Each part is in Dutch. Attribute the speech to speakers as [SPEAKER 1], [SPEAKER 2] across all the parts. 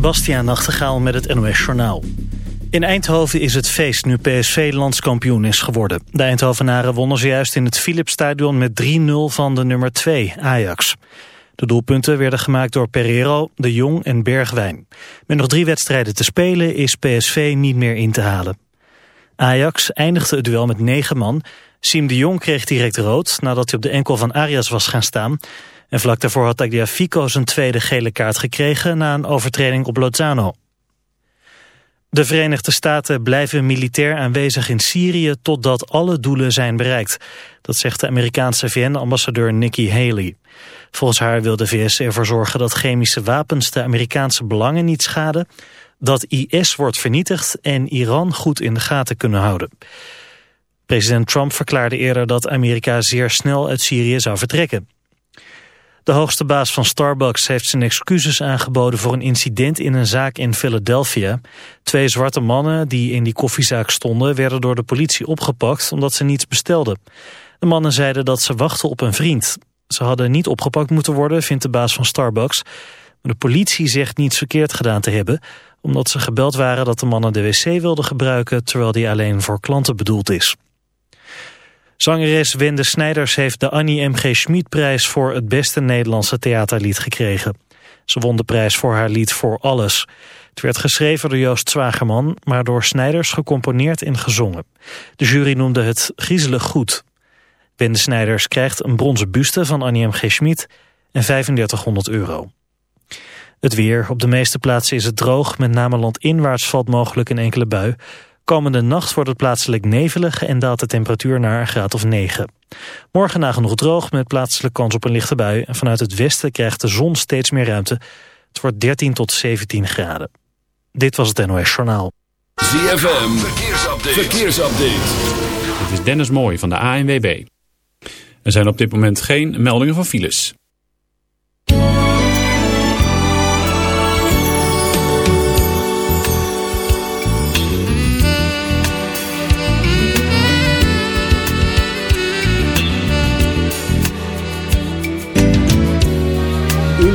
[SPEAKER 1] Bastiaan Nachtegaal met het NOS Journaal. In Eindhoven is het feest nu PSV landskampioen is geworden. De Eindhovenaren wonnen zojuist in het Philipsstadion met 3-0 van de nummer 2, Ajax. De doelpunten werden gemaakt door Pereiro, De Jong en Bergwijn. Met nog drie wedstrijden te spelen is PSV niet meer in te halen. Ajax eindigde het duel met negen man. Siem de Jong kreeg direct rood nadat hij op de enkel van Arias was gaan staan... En vlak daarvoor had Tagliafico zijn tweede gele kaart gekregen na een overtreding op Lozano. De Verenigde Staten blijven militair aanwezig in Syrië totdat alle doelen zijn bereikt. Dat zegt de Amerikaanse VN-ambassadeur Nikki Haley. Volgens haar wil de VS ervoor zorgen dat chemische wapens de Amerikaanse belangen niet schaden, dat IS wordt vernietigd en Iran goed in de gaten kunnen houden. President Trump verklaarde eerder dat Amerika zeer snel uit Syrië zou vertrekken. De hoogste baas van Starbucks heeft zijn excuses aangeboden voor een incident in een zaak in Philadelphia. Twee zwarte mannen die in die koffiezaak stonden werden door de politie opgepakt omdat ze niets bestelden. De mannen zeiden dat ze wachten op een vriend. Ze hadden niet opgepakt moeten worden, vindt de baas van Starbucks. Maar de politie zegt niets verkeerd gedaan te hebben... omdat ze gebeld waren dat de mannen de wc wilden gebruiken... terwijl die alleen voor klanten bedoeld is. Zangeres Wende Snijders heeft de Annie M.G. Schmid-prijs voor het beste Nederlandse theaterlied gekregen. Ze won de prijs voor haar lied Voor Alles. Het werd geschreven door Joost Zwagerman, maar door Snijders gecomponeerd en gezongen. De jury noemde het griezelig goed. Wende Snijders krijgt een bronzen buste van Annie M.G. Schmid en 3500 euro. Het weer. Op de meeste plaatsen is het droog. Met name landinwaarts valt mogelijk een enkele bui. Komende nacht wordt het plaatselijk nevelig en daalt de temperatuur naar een graad of 9. Morgen nagenoeg droog met plaatselijk kans op een lichte bui. En vanuit het westen krijgt de zon steeds meer ruimte. Het wordt 13 tot 17 graden. Dit was het NOS Journaal.
[SPEAKER 2] ZFM, verkeersupdate. verkeersupdate.
[SPEAKER 3] Dit is Dennis Mooij van de ANWB. Er zijn op dit moment geen meldingen van files.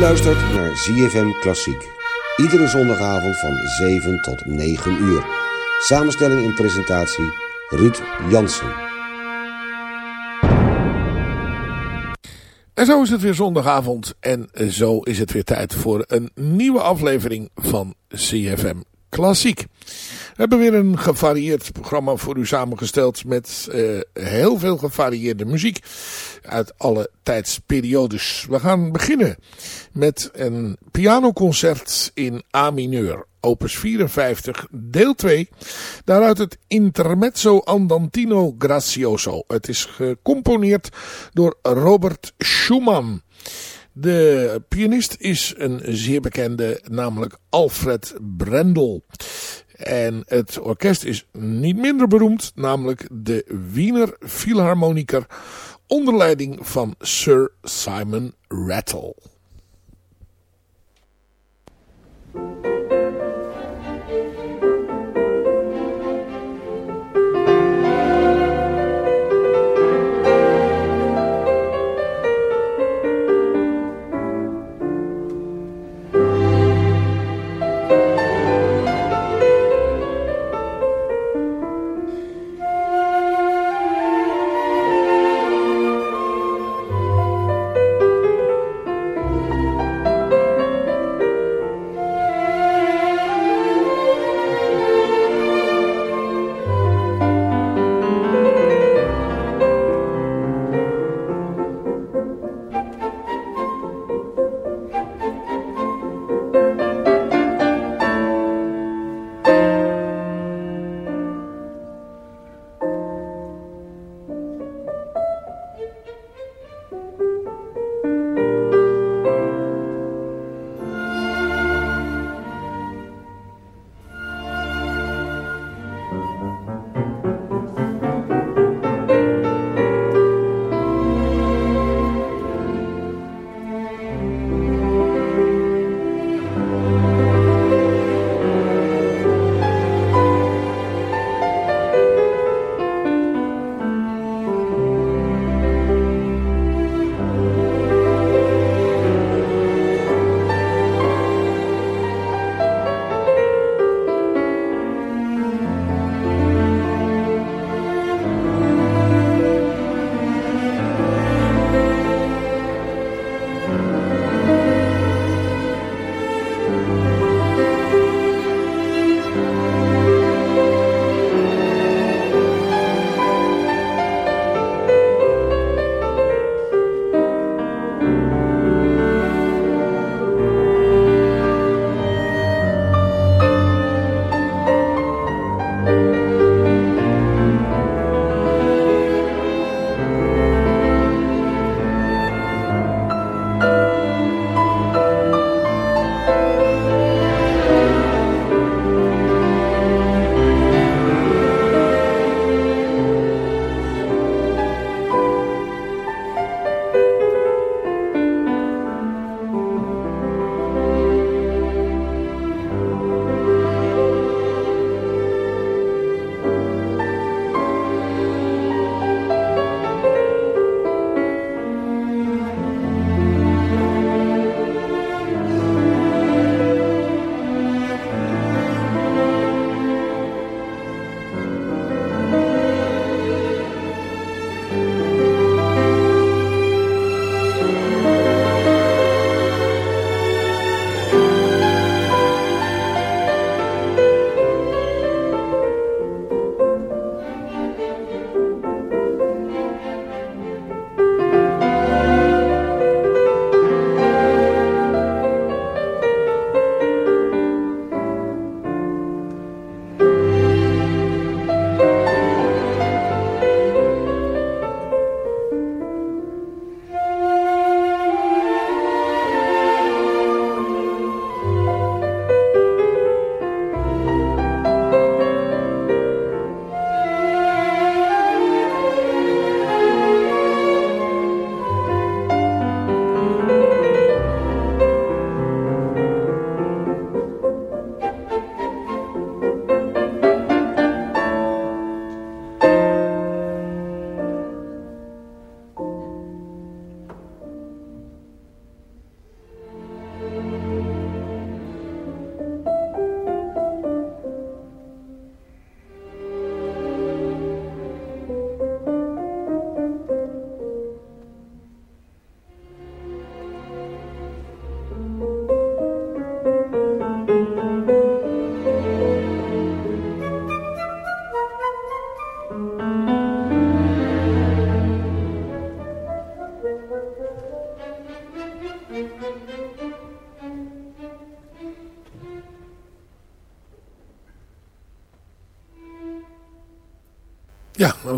[SPEAKER 4] Luistert naar ZFM Klassiek. Iedere zondagavond van 7 tot 9 uur. Samenstelling en presentatie Ruud Jansen.
[SPEAKER 5] En zo is het weer zondagavond en zo is het weer tijd voor een nieuwe aflevering van CFM Klassiek. We hebben weer een gevarieerd programma voor u samengesteld met uh, heel veel gevarieerde muziek uit alle tijdsperiodes. We gaan beginnen met een pianoconcert in A mineur, opus 54, deel 2. Daaruit het Intermezzo Andantino Grazioso. Het is gecomponeerd door Robert Schumann. De pianist is een zeer bekende, namelijk Alfred Brendel. En het orkest is niet minder beroemd, namelijk de Wiener Philharmoniker onder leiding van Sir Simon Rattle.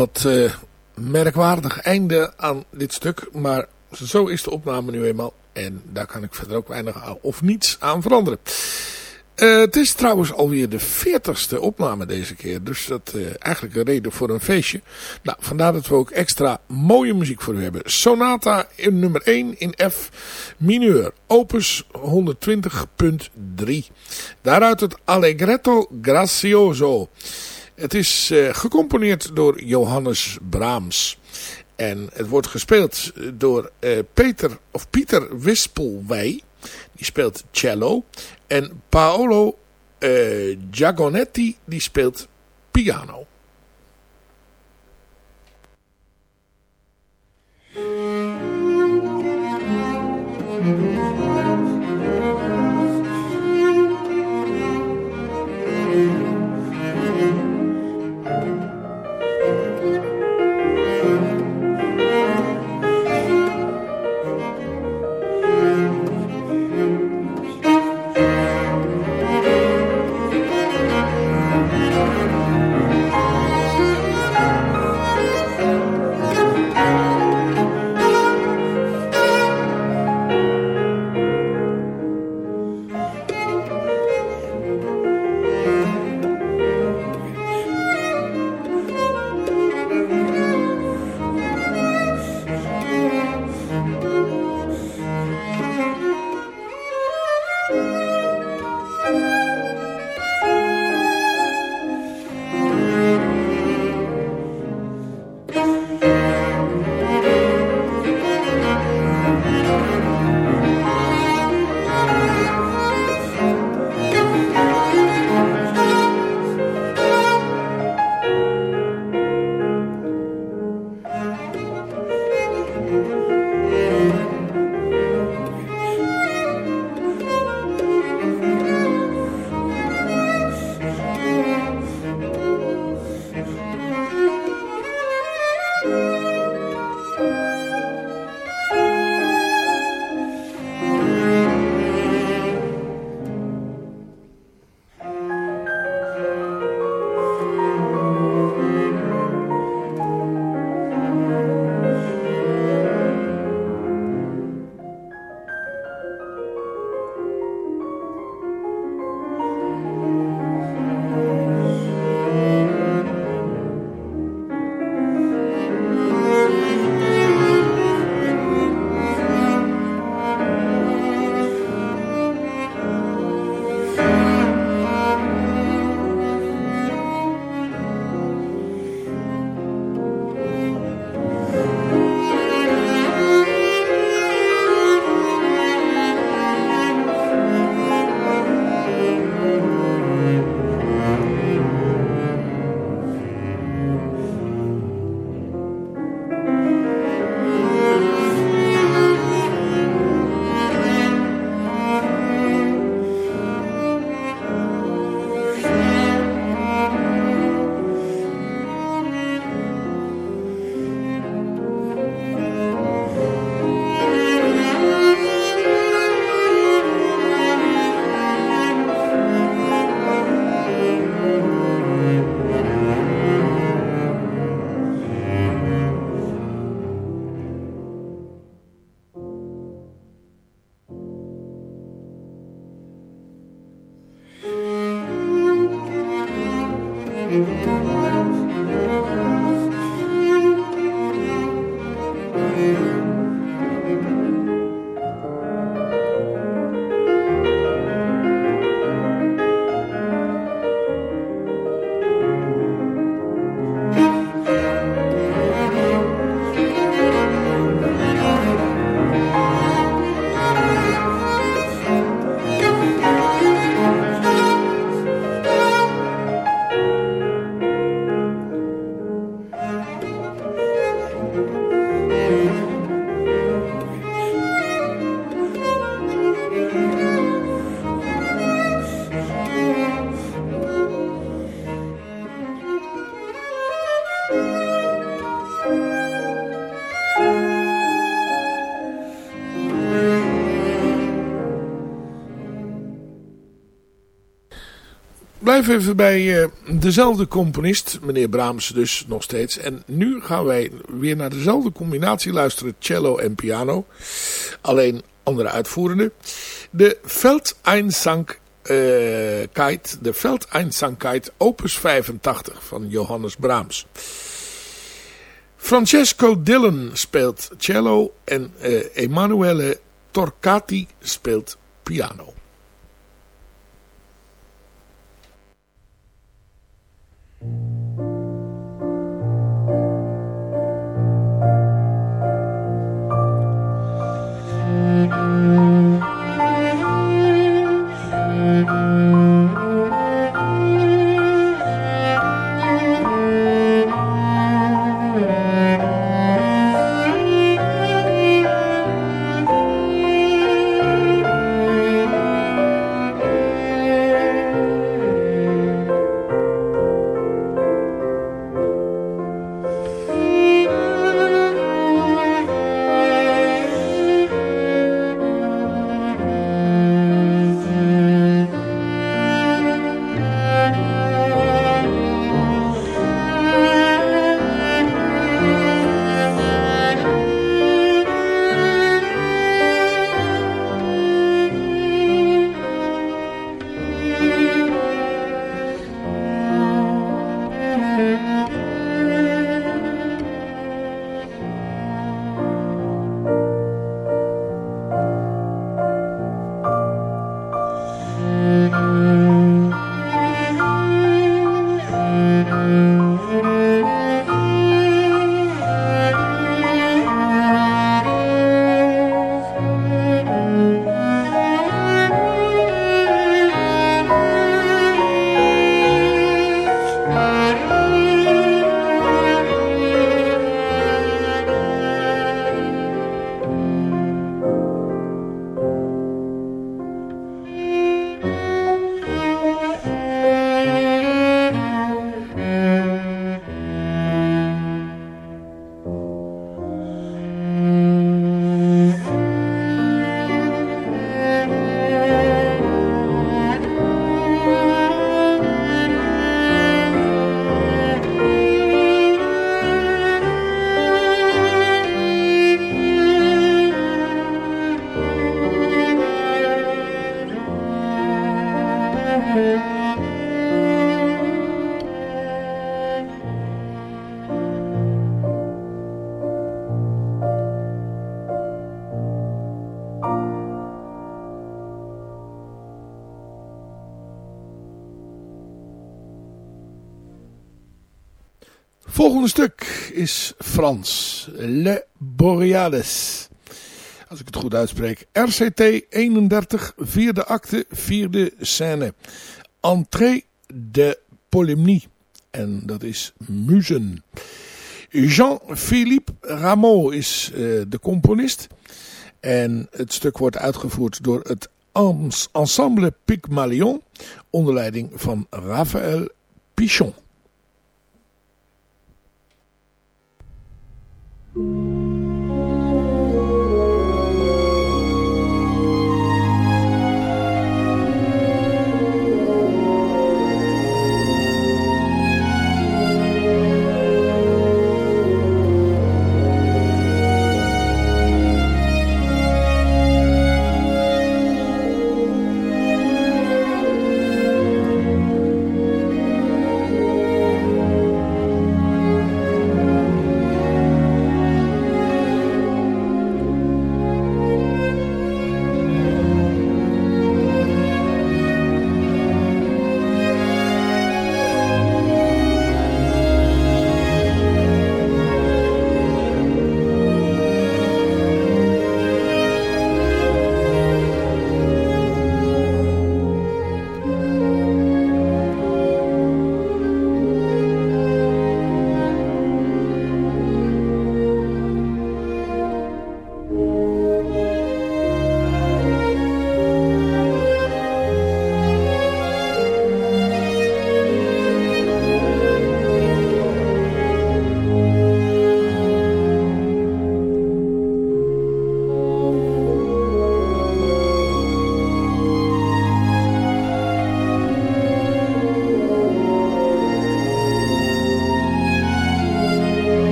[SPEAKER 5] Wat uh, merkwaardig einde aan dit stuk. Maar zo is de opname nu eenmaal. En daar kan ik verder ook weinig of niets aan veranderen. Uh, het is trouwens alweer de veertigste opname deze keer. Dus dat is uh, eigenlijk een reden voor een feestje. Nou, vandaar dat we ook extra mooie muziek voor u hebben. Sonata in nummer 1 in F mineur. Opus 120.3. Daaruit het Allegretto Grazioso. Het is uh, gecomponeerd door Johannes Brahms. En het wordt gespeeld door Peter, of Pieter Wispelwij. Die speelt cello. En Paolo Giagonetti die speelt piano. Blijf even bij uh, dezelfde componist, meneer Brahms dus nog steeds. En nu gaan wij weer naar dezelfde combinatie luisteren, cello en piano. Alleen andere uitvoerende. De Veldeinzang uh, de Veldeinzangkeit opus 85 van Johannes Brahms. Francesco Dillon speelt cello en uh, Emanuele Torcati speelt piano. Volgende Frans. Le Boreales. Als ik het goed uitspreek. RCT 31, vierde acte, vierde scène. Entrée de Polymnie. En dat is Muzen. Jean-Philippe Rameau is uh, de componist. En het stuk wordt uitgevoerd door het Ensemble Pygmalion. Onder leiding van Raphaël Pichon. Dat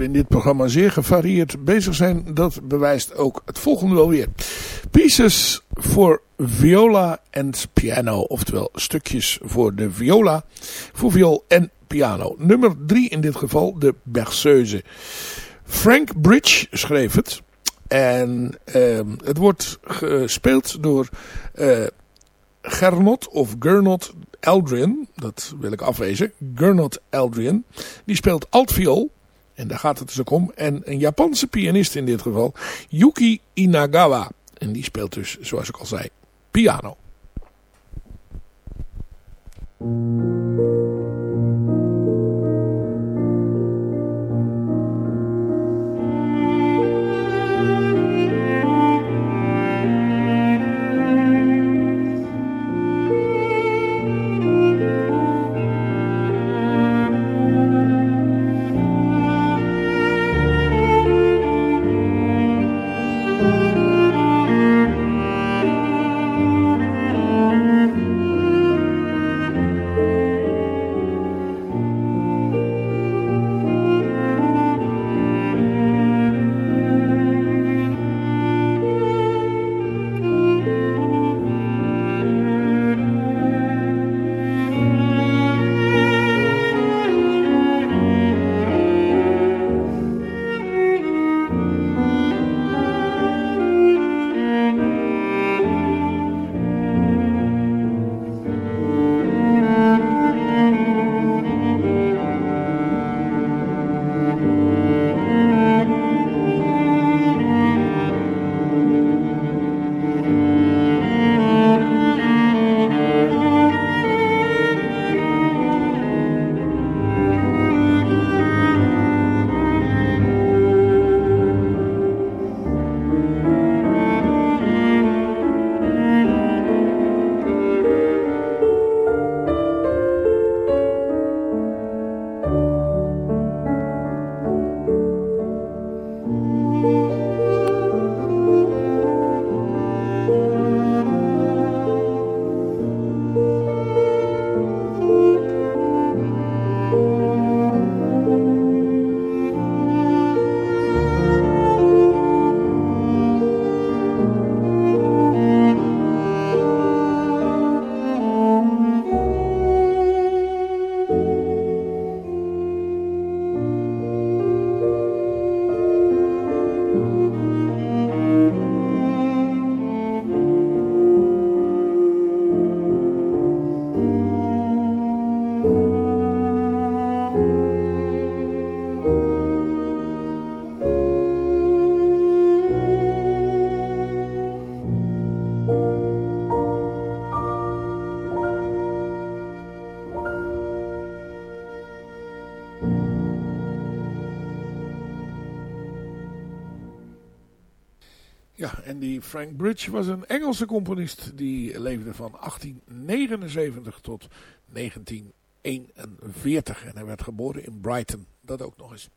[SPEAKER 5] in dit programma zeer gevarieerd bezig zijn, dat bewijst ook het volgende wel weer. Pieces for viola and piano, oftewel stukjes voor de viola, voor viool en piano. Nummer drie in dit geval, de Berceuse. Frank Bridge schreef het. En uh, het wordt gespeeld door uh, Gernot of Gernot Eldrin. Dat wil ik afwezen. Gernot Eldrin. Die speelt altviool. En daar gaat het dus ook om. En een Japanse pianist in dit geval, Yuki Inagawa. En die speelt dus, zoals ik al zei, piano. Frank Bridge was een Engelse componist. Die leefde van 1879 tot 1941. En hij werd geboren in Brighton. Dat ook nog eens.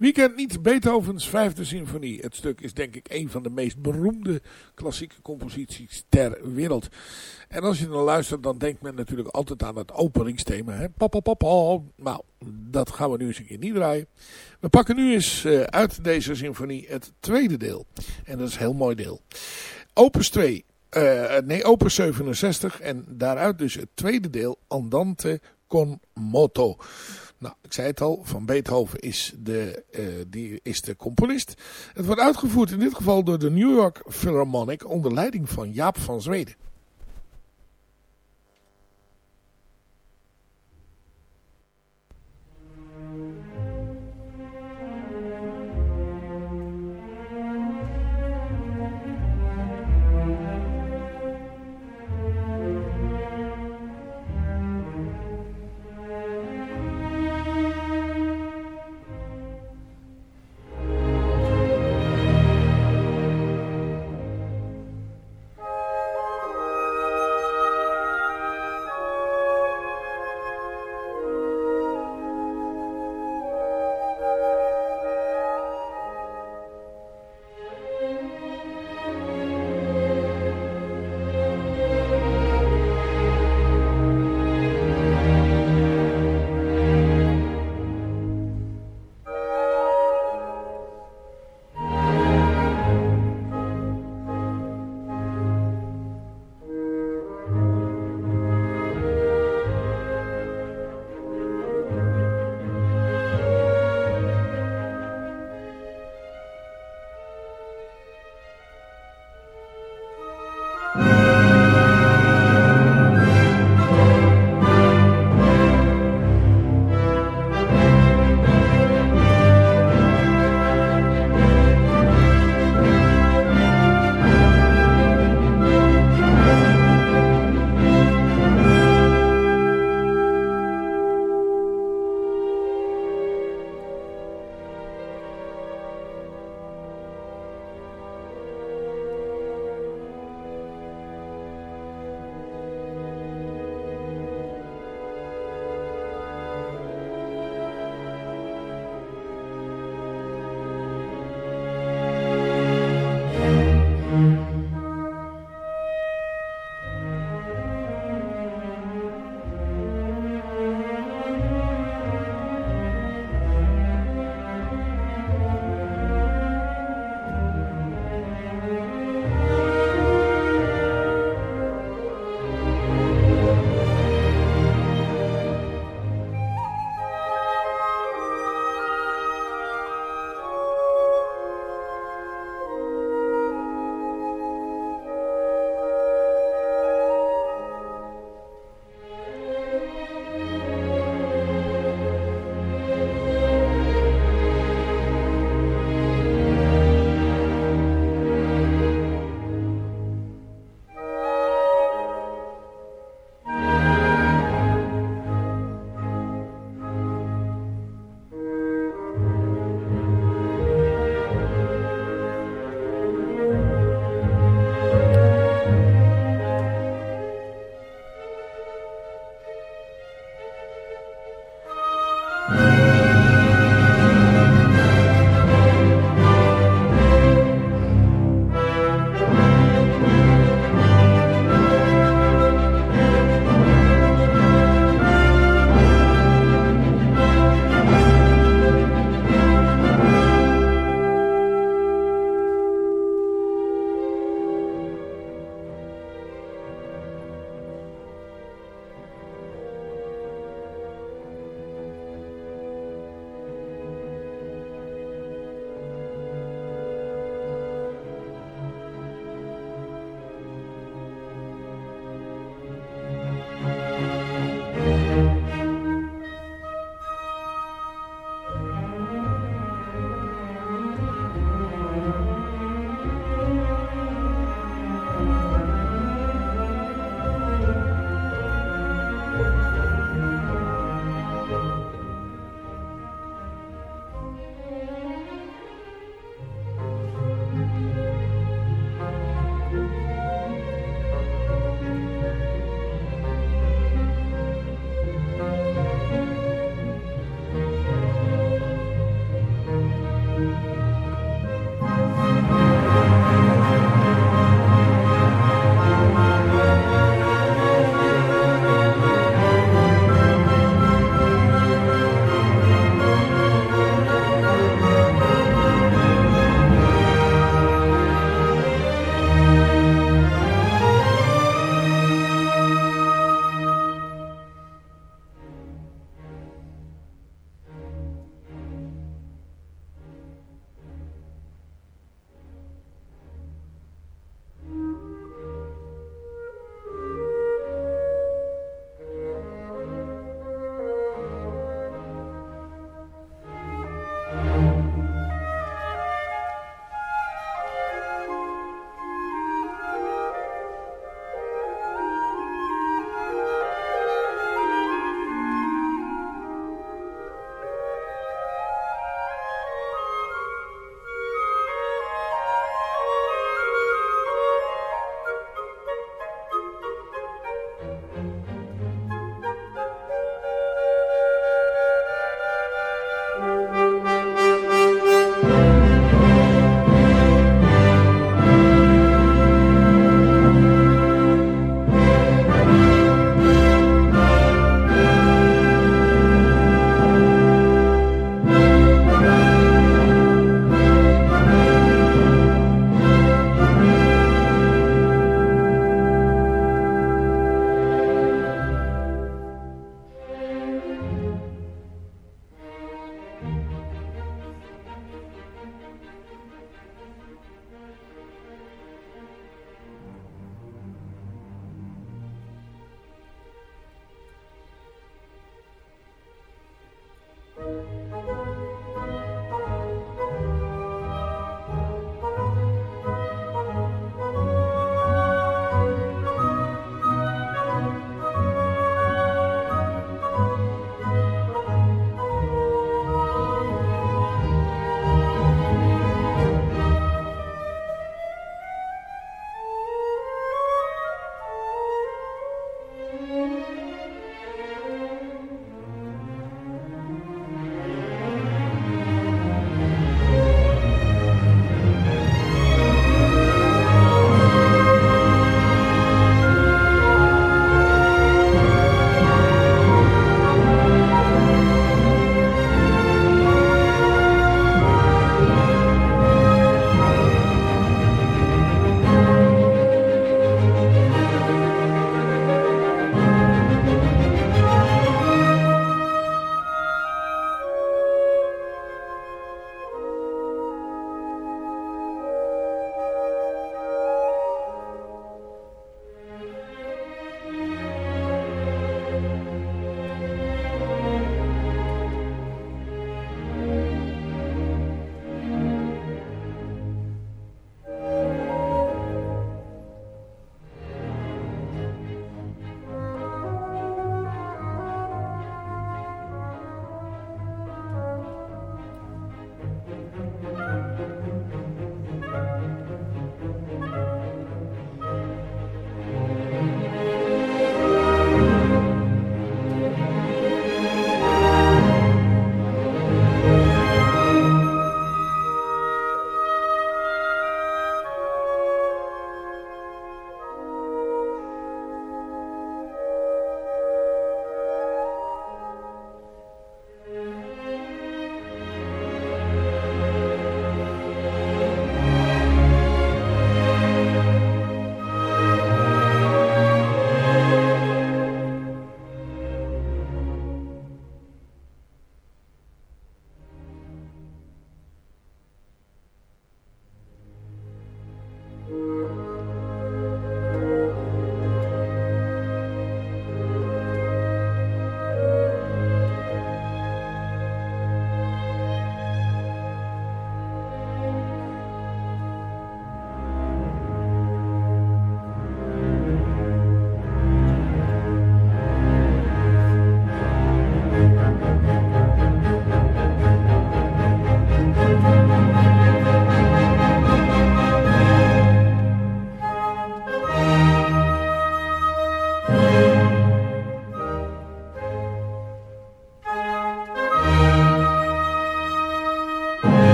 [SPEAKER 5] Wie kent niet Beethovens vijfde symfonie? Het stuk is denk ik een van de meest beroemde klassieke composities ter wereld. En als je dan luistert, dan denkt men natuurlijk altijd aan het openingsthema. Hè? Papa, papa. Nou, dat gaan we nu eens een keer niet draaien. We pakken nu eens uh, uit deze symfonie het tweede deel. En dat is een heel mooi deel. Opus 2. Uh, nee, opus 67. En daaruit dus het tweede deel. Andante con moto. Nou, ik zei het al, van Beethoven is de, uh, die is de componist. Het wordt uitgevoerd in dit geval door de New York Philharmonic onder leiding van Jaap van Zweden.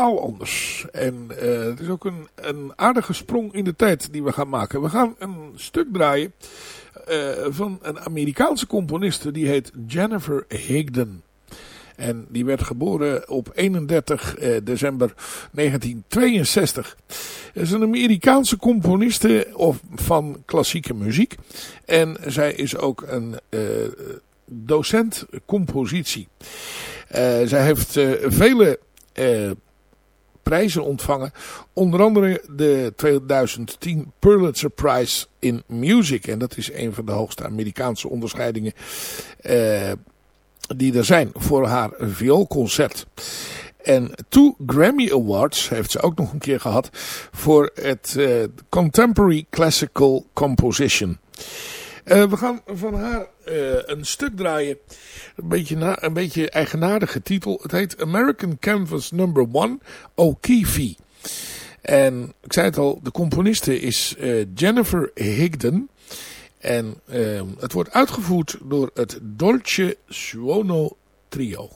[SPEAKER 5] Anders. En uh, het is ook een, een aardige sprong in de tijd die we gaan maken. We gaan een stuk draaien uh, van een Amerikaanse componiste. Die heet Jennifer Higdon. En die werd geboren op 31 uh, december 1962. Ze is een Amerikaanse componiste of van klassieke muziek. En zij is ook een docent compositie. Zij heeft vele prijzen ontvangen. Onder andere de 2010 Pulitzer Prize in Music. En dat is een van de hoogste Amerikaanse onderscheidingen die er zijn voor haar vioolconcert. En two Grammy Awards heeft ze ook nog een keer gehad voor het Contemporary Classical Composition. Uh, we gaan van haar uh, een stuk draaien. Een beetje, een beetje eigenaardige titel. Het heet American Canvas Number 1 O'Keefe. En ik zei het al, de componiste is uh, Jennifer Higdon. En het wordt uitgevoerd door het Dolce Suono Trio.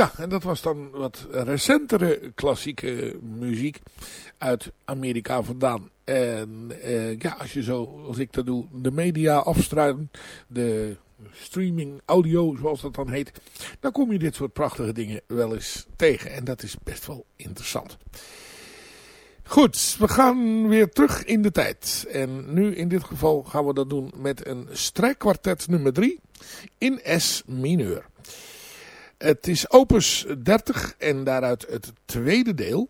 [SPEAKER 5] Ja, en dat was dan wat recentere klassieke muziek uit Amerika vandaan. En uh, ja, als je zo, als ik dat doe, de media afstruinen, de streaming audio zoals dat dan heet, dan kom je dit soort prachtige dingen wel eens tegen. En dat is best wel interessant. Goed, we gaan weer terug in de tijd. En nu in dit geval gaan we dat doen met een strijkkwartet nummer 3 in S mineur. Het is opus 30 en daaruit het tweede deel.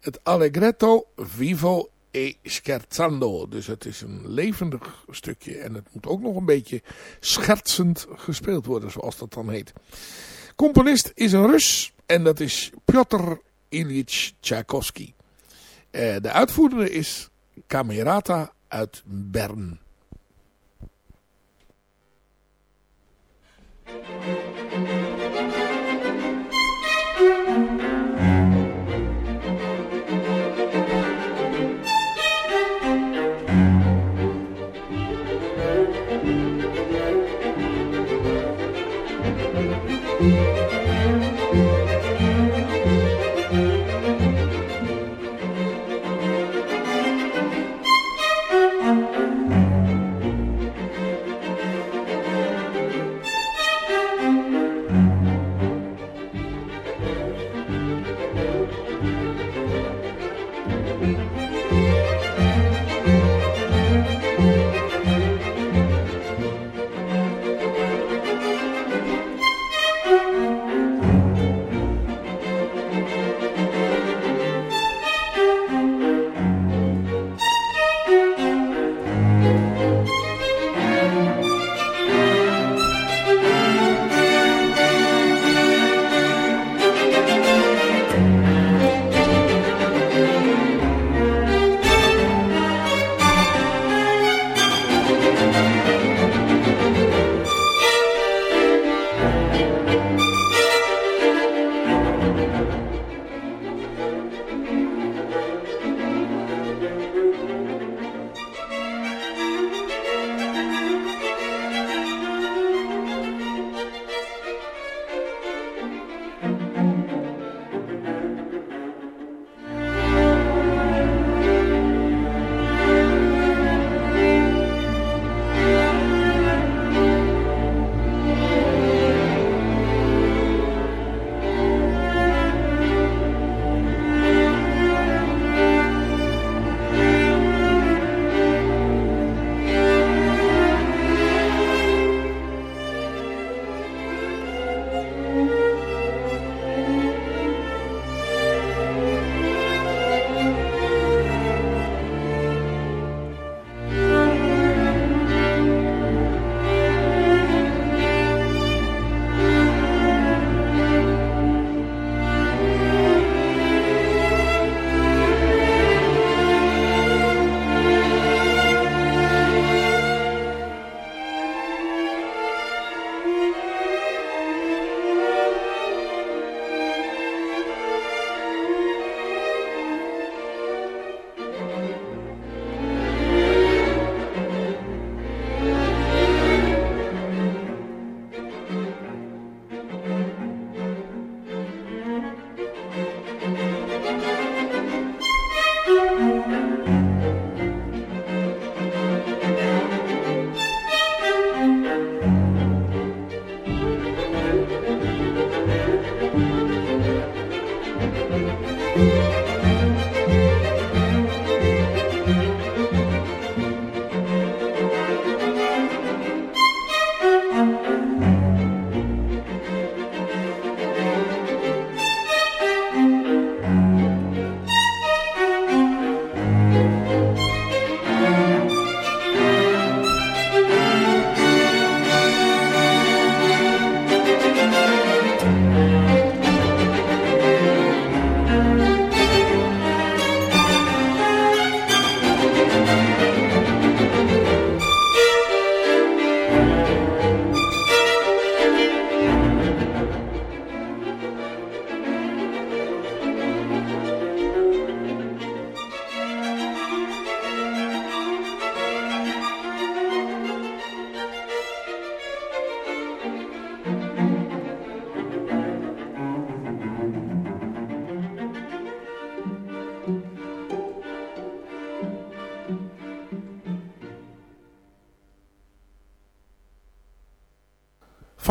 [SPEAKER 5] Het Allegretto Vivo e Scherzando. Dus het is een levendig stukje en het moet ook nog een beetje schertsend gespeeld worden zoals dat dan heet. Componist is een Rus en dat is Piotr Ilyich Tchaikovsky. Eh, de uitvoerder is Camerata uit Bern.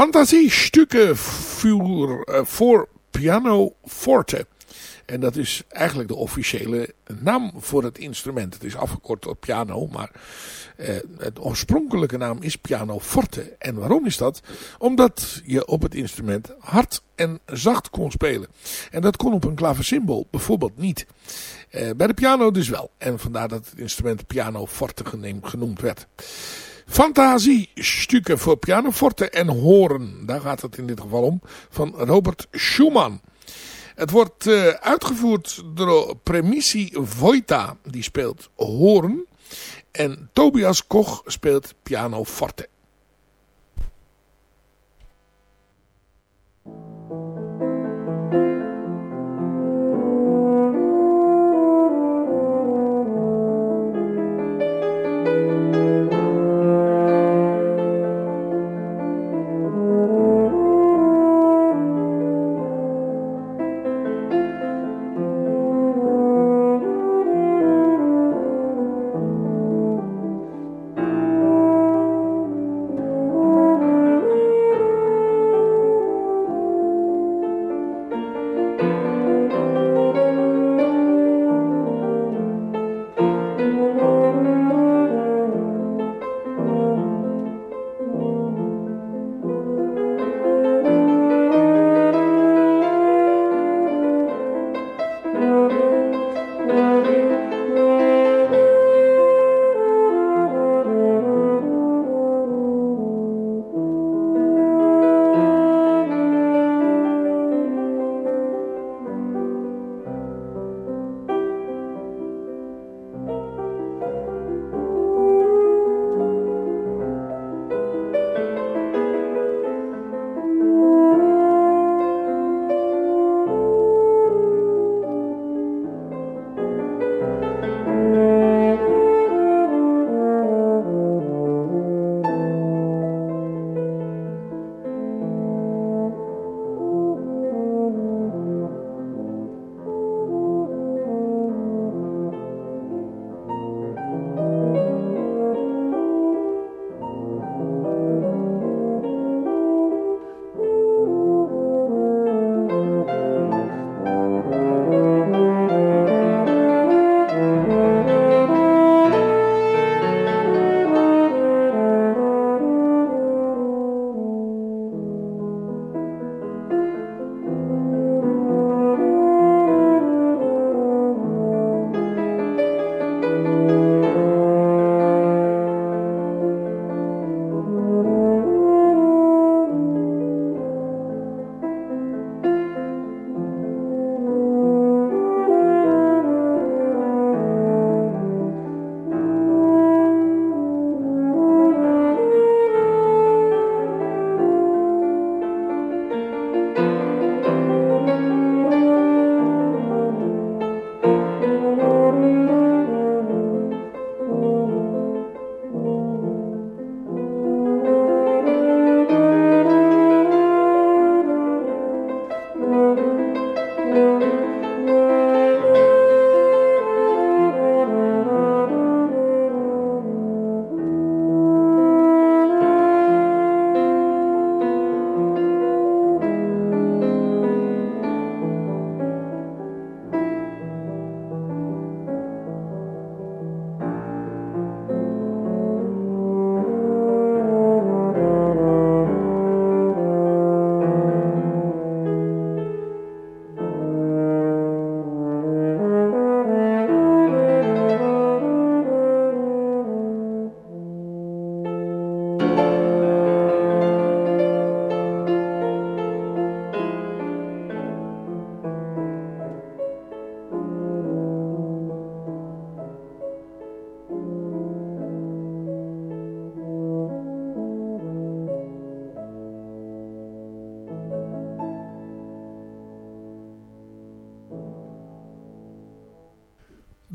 [SPEAKER 5] Fantasiestukken voor, uh, voor piano forte. En dat is eigenlijk de officiële naam voor het instrument. Het is afgekort tot piano, maar eh, het oorspronkelijke naam is piano forte. En waarom is dat? Omdat je op het instrument hard en zacht kon spelen. En dat kon op een klaversymbol bijvoorbeeld niet. Eh, bij de piano dus wel. En vandaar dat het instrument piano forte genoemd werd. Fantasiestukken voor pianoforte en horen. Daar gaat het in dit geval om. Van Robert Schumann. Het wordt uh, uitgevoerd door Premisi Voita. Die speelt horen. En Tobias Koch speelt pianoforte.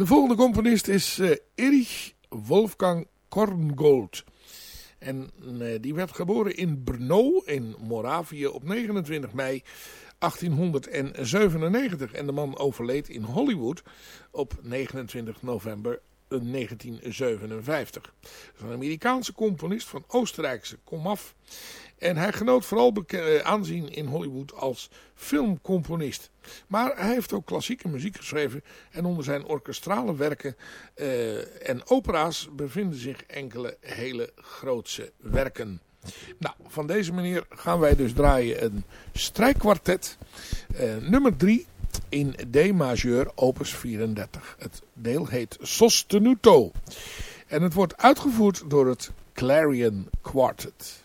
[SPEAKER 5] De volgende componist is uh, Erich Wolfgang Korngold. En uh, die werd geboren in Brno in Moravië op 29 mei 1897. En de man overleed in Hollywood op 29 november 1957. Dat is een Amerikaanse componist van Oostenrijkse komaf. En hij genoot vooral aanzien in Hollywood als filmcomponist. Maar hij heeft ook klassieke muziek geschreven en onder zijn orkestrale werken uh, en opera's bevinden zich enkele hele grootse werken. Nou, van deze manier gaan wij dus draaien een strijkkwartet, uh, nummer 3 in D-majeur, opus 34. Het deel heet Sostenuto en het wordt uitgevoerd door het Clarion Quartet.